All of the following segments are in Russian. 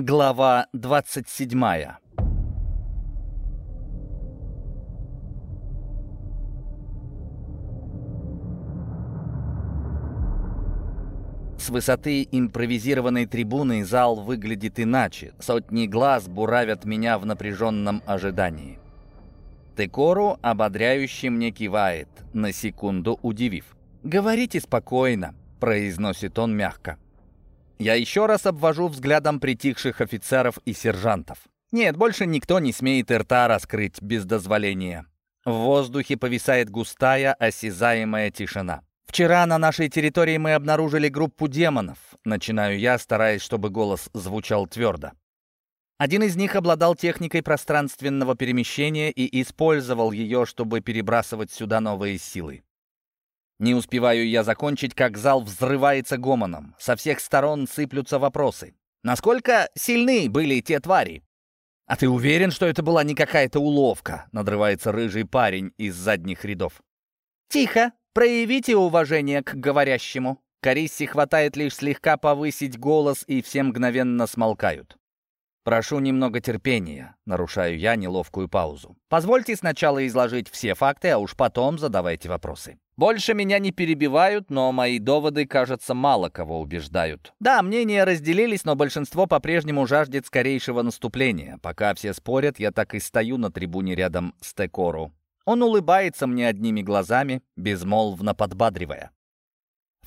Глава 27 С высоты импровизированной трибуны зал выглядит иначе. Сотни глаз буравят меня в напряженном ожидании. Текору ободряюще мне кивает, на секунду удивив. «Говорите спокойно», — произносит он мягко. Я еще раз обвожу взглядом притихших офицеров и сержантов. Нет, больше никто не смеет рта раскрыть без дозволения. В воздухе повисает густая, осязаемая тишина. «Вчера на нашей территории мы обнаружили группу демонов», — начинаю я, стараясь, чтобы голос звучал твердо. Один из них обладал техникой пространственного перемещения и использовал ее, чтобы перебрасывать сюда новые силы. Не успеваю я закончить, как зал взрывается гомоном. Со всех сторон сыплются вопросы. Насколько сильны были те твари? «А ты уверен, что это была не какая-то уловка?» — надрывается рыжий парень из задних рядов. «Тихо! Проявите уважение к говорящему!» Карисси хватает лишь слегка повысить голос, и все мгновенно смолкают. «Прошу немного терпения», — нарушаю я неловкую паузу. «Позвольте сначала изложить все факты, а уж потом задавайте вопросы». Больше меня не перебивают, но мои доводы, кажется, мало кого убеждают. Да, мнения разделились, но большинство по-прежнему жаждет скорейшего наступления. Пока все спорят, я так и стою на трибуне рядом с Текору. Он улыбается мне одними глазами, безмолвно подбадривая.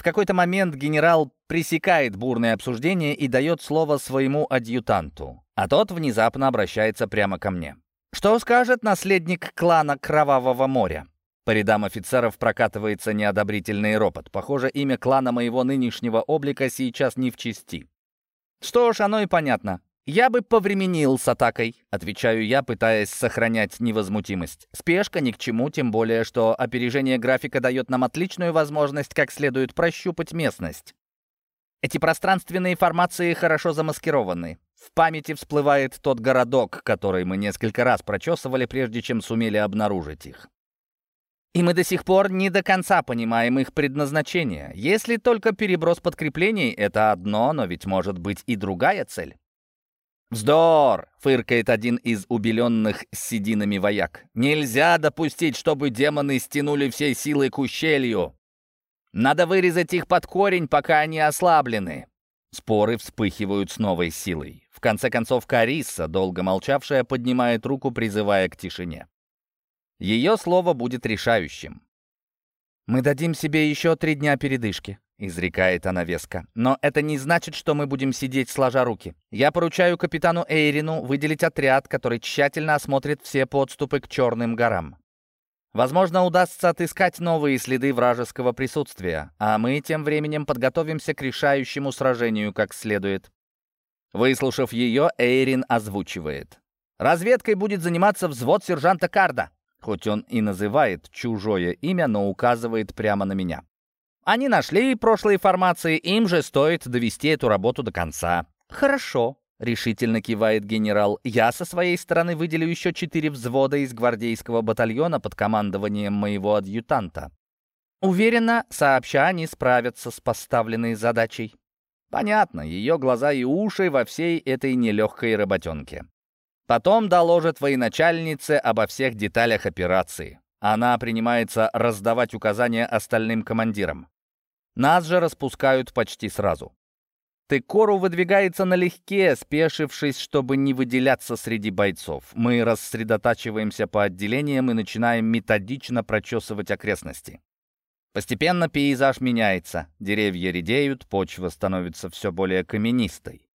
В какой-то момент генерал пресекает бурное обсуждение и дает слово своему адъютанту, а тот внезапно обращается прямо ко мне. «Что скажет наследник клана Кровавого моря?» По рядам офицеров прокатывается неодобрительный ропот. Похоже, имя клана моего нынешнего облика сейчас не в чести. Что ж, оно и понятно. «Я бы повременил с атакой», — отвечаю я, пытаясь сохранять невозмутимость. «Спешка ни к чему, тем более, что опережение графика дает нам отличную возможность как следует прощупать местность. Эти пространственные формации хорошо замаскированы. В памяти всплывает тот городок, который мы несколько раз прочесывали, прежде чем сумели обнаружить их. И мы до сих пор не до конца понимаем их предназначение. Если только переброс подкреплений — это одно, но ведь может быть и другая цель. «Вздор!» — фыркает один из убеленных сединами вояк. «Нельзя допустить, чтобы демоны стянули все силы к ущелью. Надо вырезать их под корень, пока они ослаблены». Споры вспыхивают с новой силой. В конце концов, Карисса, долго молчавшая, поднимает руку, призывая к тишине. Ее слово будет решающим. «Мы дадим себе еще три дня передышки», — изрекает она веско. «Но это не значит, что мы будем сидеть сложа руки. Я поручаю капитану Эйрину выделить отряд, который тщательно осмотрит все подступы к Черным горам. Возможно, удастся отыскать новые следы вражеского присутствия, а мы тем временем подготовимся к решающему сражению как следует». Выслушав ее, Эйрин озвучивает. «Разведкой будет заниматься взвод сержанта Карда. Хоть он и называет чужое имя, но указывает прямо на меня. Они нашли прошлые формации, им же стоит довести эту работу до конца. «Хорошо», — решительно кивает генерал. «Я со своей стороны выделю еще четыре взвода из гвардейского батальона под командованием моего адъютанта. Уверена, сообща они справятся с поставленной задачей». Понятно, ее глаза и уши во всей этой нелегкой работенке. Потом доложит военачальнице обо всех деталях операции. Она принимается раздавать указания остальным командирам. Нас же распускают почти сразу. Текору выдвигается налегке, спешившись, чтобы не выделяться среди бойцов. Мы рассредотачиваемся по отделениям и начинаем методично прочесывать окрестности. Постепенно пейзаж меняется. Деревья редеют, почва становится все более каменистой.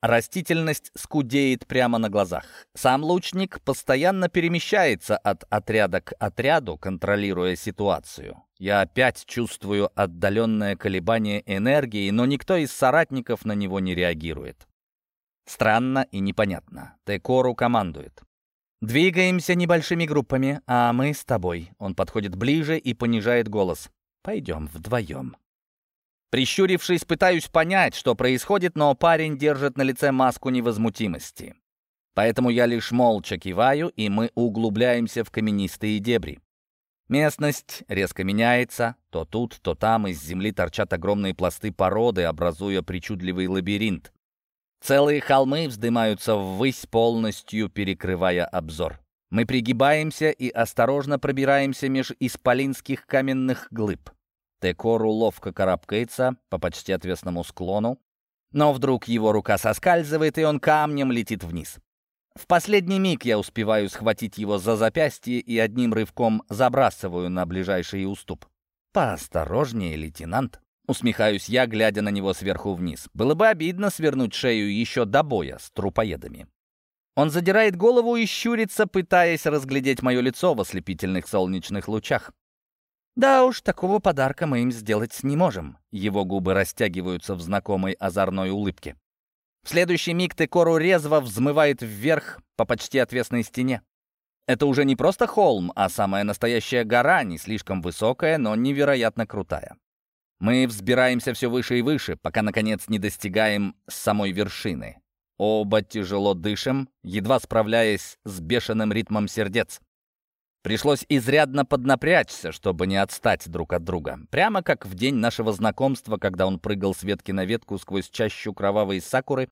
Растительность скудеет прямо на глазах. Сам лучник постоянно перемещается от отряда к отряду, контролируя ситуацию. Я опять чувствую отдаленное колебание энергии, но никто из соратников на него не реагирует. Странно и непонятно. Текору командует. «Двигаемся небольшими группами, а мы с тобой». Он подходит ближе и понижает голос. «Пойдем вдвоем». Прищурившись, пытаюсь понять, что происходит, но парень держит на лице маску невозмутимости. Поэтому я лишь молча киваю, и мы углубляемся в каменистые дебри. Местность резко меняется. То тут, то там из земли торчат огромные пласты породы, образуя причудливый лабиринт. Целые холмы вздымаются ввысь, полностью перекрывая обзор. Мы пригибаемся и осторожно пробираемся меж исполинских каменных глыб. Текору ловко карабкается по почти отвесному склону, но вдруг его рука соскальзывает, и он камнем летит вниз. В последний миг я успеваю схватить его за запястье и одним рывком забрасываю на ближайший уступ. «Поосторожнее, лейтенант!» Усмехаюсь я, глядя на него сверху вниз. Было бы обидно свернуть шею еще до боя с трупоедами. Он задирает голову и щурится, пытаясь разглядеть мое лицо в ослепительных солнечных лучах. Да уж, такого подарка мы им сделать не можем. Его губы растягиваются в знакомой озорной улыбке. В следующий миг Текору резво взмывает вверх по почти отвесной стене. Это уже не просто холм, а самая настоящая гора, не слишком высокая, но невероятно крутая. Мы взбираемся все выше и выше, пока, наконец, не достигаем самой вершины. Оба тяжело дышим, едва справляясь с бешеным ритмом сердец. Пришлось изрядно поднапрячься, чтобы не отстать друг от друга. Прямо как в день нашего знакомства, когда он прыгал с ветки на ветку сквозь чащу кровавой сакуры,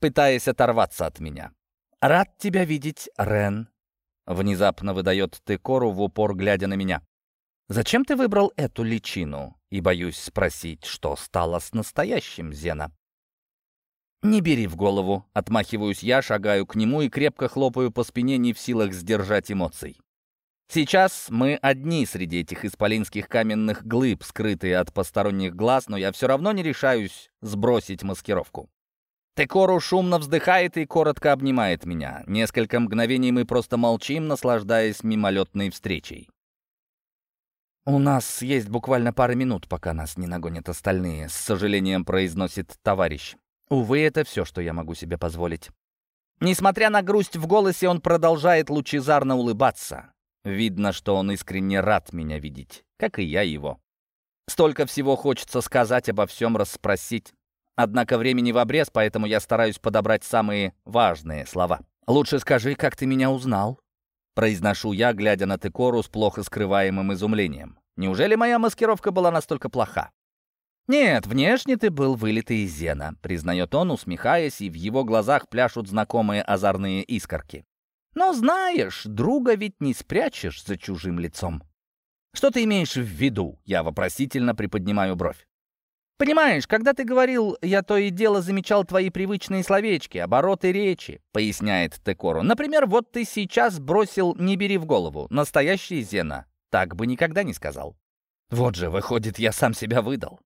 пытаясь оторваться от меня. «Рад тебя видеть, Рен», — внезапно выдает Текору в упор, глядя на меня. «Зачем ты выбрал эту личину?» И боюсь спросить, что стало с настоящим Зена. «Не бери в голову», — отмахиваюсь я, шагаю к нему и крепко хлопаю по спине, не в силах сдержать эмоций. Сейчас мы одни среди этих исполинских каменных глыб, скрытые от посторонних глаз, но я все равно не решаюсь сбросить маскировку. Текору шумно вздыхает и коротко обнимает меня. Несколько мгновений мы просто молчим, наслаждаясь мимолетной встречей. «У нас есть буквально пара минут, пока нас не нагонят остальные», — с сожалением произносит товарищ. «Увы, это все, что я могу себе позволить». Несмотря на грусть в голосе, он продолжает лучезарно улыбаться. Видно, что он искренне рад меня видеть, как и я его. Столько всего хочется сказать, обо всем расспросить. Однако времени в обрез, поэтому я стараюсь подобрать самые важные слова. «Лучше скажи, как ты меня узнал?» Произношу я, глядя на Текору с плохо скрываемым изумлением. Неужели моя маскировка была настолько плоха? «Нет, внешне ты был вылитый из зена», — признает он, усмехаясь, и в его глазах пляшут знакомые озорные искорки. Но знаешь, друга ведь не спрячешь за чужим лицом. Что ты имеешь в виду? Я вопросительно приподнимаю бровь. «Понимаешь, когда ты говорил, я то и дело замечал твои привычные словечки, обороты речи», — поясняет Текору. «Например, вот ты сейчас бросил «не бери в голову», настоящий Зена. Так бы никогда не сказал». Вот же, выходит, я сам себя выдал.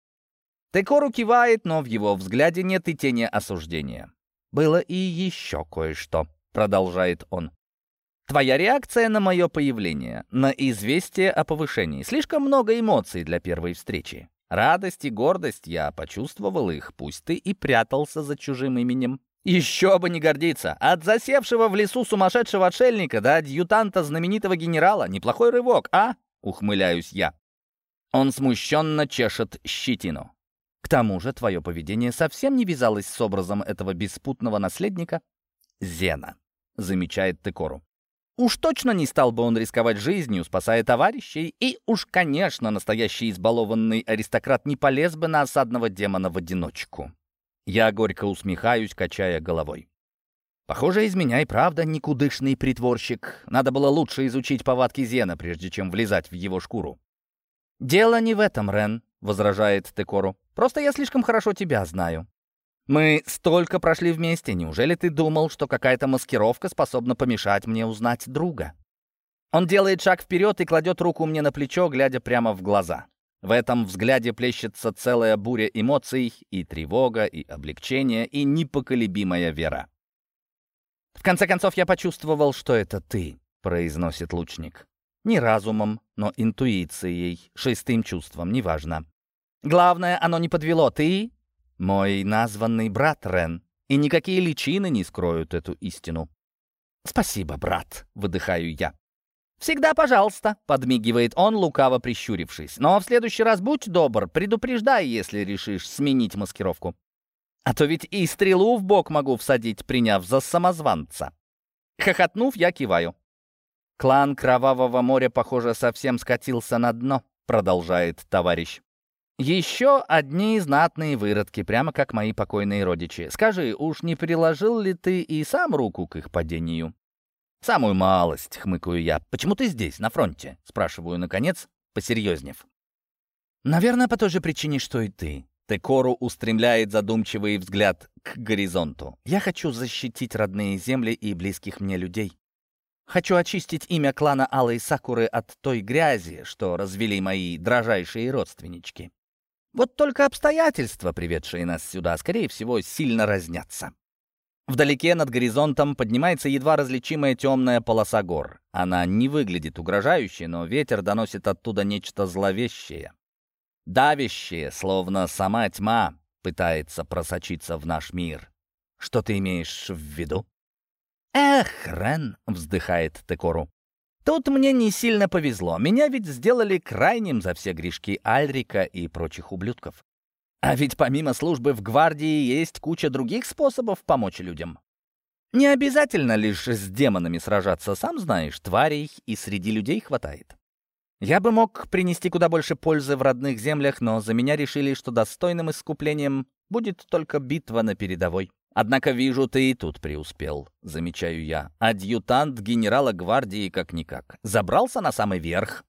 Текору кивает, но в его взгляде нет и тени осуждения. «Было и еще кое-что», — продолжает он. Твоя реакция на мое появление, на известие о повышении. Слишком много эмоций для первой встречи. Радость и гордость я почувствовал их, пусть ты и прятался за чужим именем. Еще бы не гордиться. От засевшего в лесу сумасшедшего отшельника до адъютанта знаменитого генерала. Неплохой рывок, а? Ухмыляюсь я. Он смущенно чешет щетину. К тому же твое поведение совсем не вязалось с образом этого беспутного наследника Зена, замечает Текору. Уж точно не стал бы он рисковать жизнью, спасая товарищей, и уж, конечно, настоящий избалованный аристократ не полез бы на осадного демона в одиночку. Я горько усмехаюсь, качая головой. Похоже, из меня и правда никудышный притворщик. Надо было лучше изучить повадки Зена, прежде чем влезать в его шкуру. «Дело не в этом, Рен», — возражает Текору. «Просто я слишком хорошо тебя знаю. Мы столько прошли вместе. Неужели ты думал, что какая-то маскировка способна помешать мне узнать друга? Он делает шаг вперед и кладет руку мне на плечо, глядя прямо в глаза. В этом взгляде плещется целая буря эмоций, и тревога, и облегчение, и непоколебимая вера. «В конце концов, я почувствовал, что это ты», — произносит лучник. «Не разумом, но интуицией, шестым чувством, неважно. Главное, оно не подвело. Ты мой названный брат Рен, и никакие личины не скроют эту истину. «Спасибо, брат», — выдыхаю я. «Всегда пожалуйста», — подмигивает он, лукаво прищурившись. «Но в следующий раз будь добр, предупреждай, если решишь сменить маскировку. А то ведь и стрелу в бок могу всадить, приняв за самозванца». Хохотнув, я киваю. «Клан Кровавого моря, похоже, совсем скатился на дно», — продолжает товарищ. Еще одни знатные выродки, прямо как мои покойные родичи. Скажи, уж не приложил ли ты и сам руку к их падению? «Самую малость», — хмыкаю я. «Почему ты здесь, на фронте?» — спрашиваю, наконец, посерьезнев. «Наверное, по той же причине, что и ты». Текору устремляет задумчивый взгляд к горизонту. «Я хочу защитить родные земли и близких мне людей. Хочу очистить имя клана Алой Сакуры от той грязи, что развели мои дрожайшие родственнички. Вот только обстоятельства, приведшие нас сюда, скорее всего, сильно разнятся. Вдалеке над горизонтом поднимается едва различимая темная полоса гор. Она не выглядит угрожающе, но ветер доносит оттуда нечто зловещее. Давящее, словно сама тьма, пытается просочиться в наш мир. Что ты имеешь в виду? «Эх, Рен!» — вздыхает Текору. «Тут мне не сильно повезло. Меня ведь сделали крайним за все грешки Альрика и прочих ублюдков. А ведь помимо службы в гвардии есть куча других способов помочь людям. Не обязательно лишь с демонами сражаться, сам знаешь, тварей и среди людей хватает. Я бы мог принести куда больше пользы в родных землях, но за меня решили, что достойным искуплением будет только битва на передовой. Однако вижу, ты и тут преуспел, замечаю я. Адъютант генерала гвардии как-никак. Забрался на самый верх.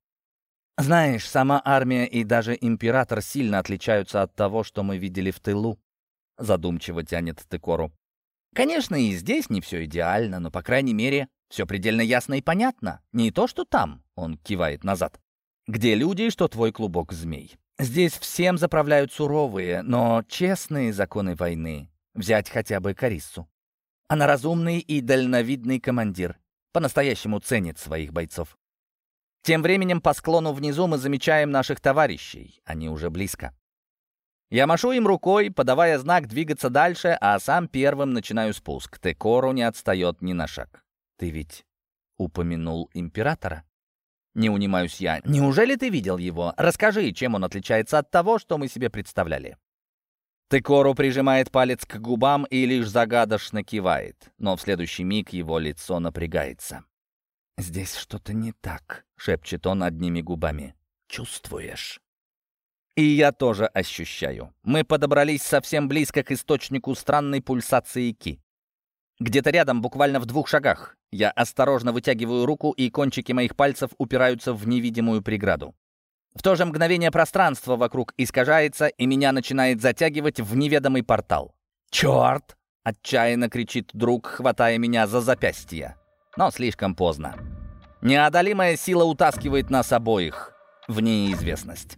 Знаешь, сама армия и даже император сильно отличаются от того, что мы видели в тылу. Задумчиво тянет Текору. Конечно, и здесь не все идеально, но, по крайней мере, все предельно ясно и понятно. Не то, что там, он кивает назад, где люди, что твой клубок змей. Здесь всем заправляют суровые, но честные законы войны. Взять хотя бы Кариссу. Она разумный и дальновидный командир. По-настоящему ценит своих бойцов. Тем временем по склону внизу мы замечаем наших товарищей. Они уже близко. Я машу им рукой, подавая знак двигаться дальше, а сам первым начинаю спуск. Текору не отстает ни на шаг. Ты ведь упомянул императора? Не унимаюсь я. Неужели ты видел его? Расскажи, чем он отличается от того, что мы себе представляли. Текору прижимает палец к губам и лишь загадочно кивает, но в следующий миг его лицо напрягается. «Здесь что-то не так», — шепчет он одними губами. «Чувствуешь?» И я тоже ощущаю. Мы подобрались совсем близко к источнику странной пульсации Ки. Где-то рядом, буквально в двух шагах. Я осторожно вытягиваю руку, и кончики моих пальцев упираются в невидимую преграду. В то же мгновение пространство вокруг искажается, и меня начинает затягивать в неведомый портал. «Черт!» — отчаянно кричит друг, хватая меня за запястье. Но слишком поздно. Неодолимая сила утаскивает нас обоих в неизвестность.